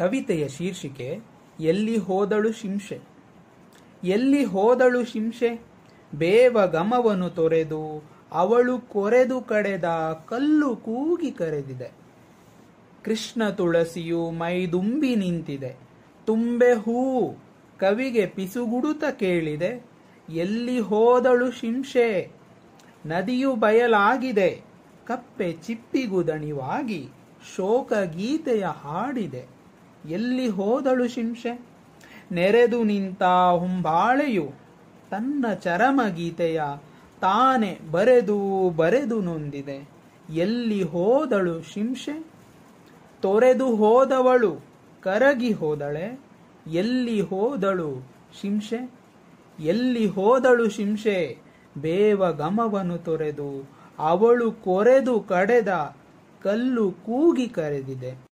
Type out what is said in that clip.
ಕವಿತೆಯ ಶೀರ್ಷಿಕೆ, ಎಲ್ಲಿ ಹೋದಳು ಶಿಂಷೆ? ಎಲ್ಲಿ ಹೋದಳು ಶಿಂಷೆ? ಬೇವ ಗಮವನ್ನು ತೊರೆದು, ಅವಳು ಕೊರೆದು ಕಡೆದ ಕಲ್ಲು ಕೂಗಿ ಕರೆದಿದೆ. ಕೃಷ್ಣ ತುಳಸಿಯು ಮೈದುಂಬಿ ನಿಂತಿದೆ. ತುಂಬೆ ಹೂ ಕವಿಗೆ ಪಿಸುಗುಡುತ ಕೇಳಿದೆ. ಎಲ್ಲಿ ಹೋದಳು ಶಿಂಷೆ? ನದಿಯು ಬಯಲಾಗಿದೆ. ಕಪ್ಪೆ ಚಿಪ್ಪಿಗುದಣಿವಾಗಿ ಶೋಕ ಗೀತೆಯ ಹಾಡಿದೆ. ಎಲ್ಲಿ ಹೋದಳು ಶಿಂಷೆ? ನೆರೆದು ನಿಂತ ಹುಂಬಾಳೆಯು ತನ್ನ ಚರಮ ಗೀತೆಯ ತಾನೆ ಬರೆದು ಬರೆದು ನೊಂದಿದೆ. ಎಲ್ಲಿ ಹೋದಳು ಶಿಂಷೆ? ತೊರೆದು ಹೋದವಳು ಕರಗಿ ಹೋದಳೆ. ಎಲ್ಲಿ ಹೋದಳು ಶಿಂಷೆ? ಎಲ್ಲಿ ಹೋದಳು ಶಿಂಷೆ? ಬೇವ ಗಮವನ್ನು ತೊರೆದು ಅವಳು ಕೊರೆದು ಕಡೆದ ಕಲ್ಲು ಕೂಗಿ ಕರೆದಿದೆ.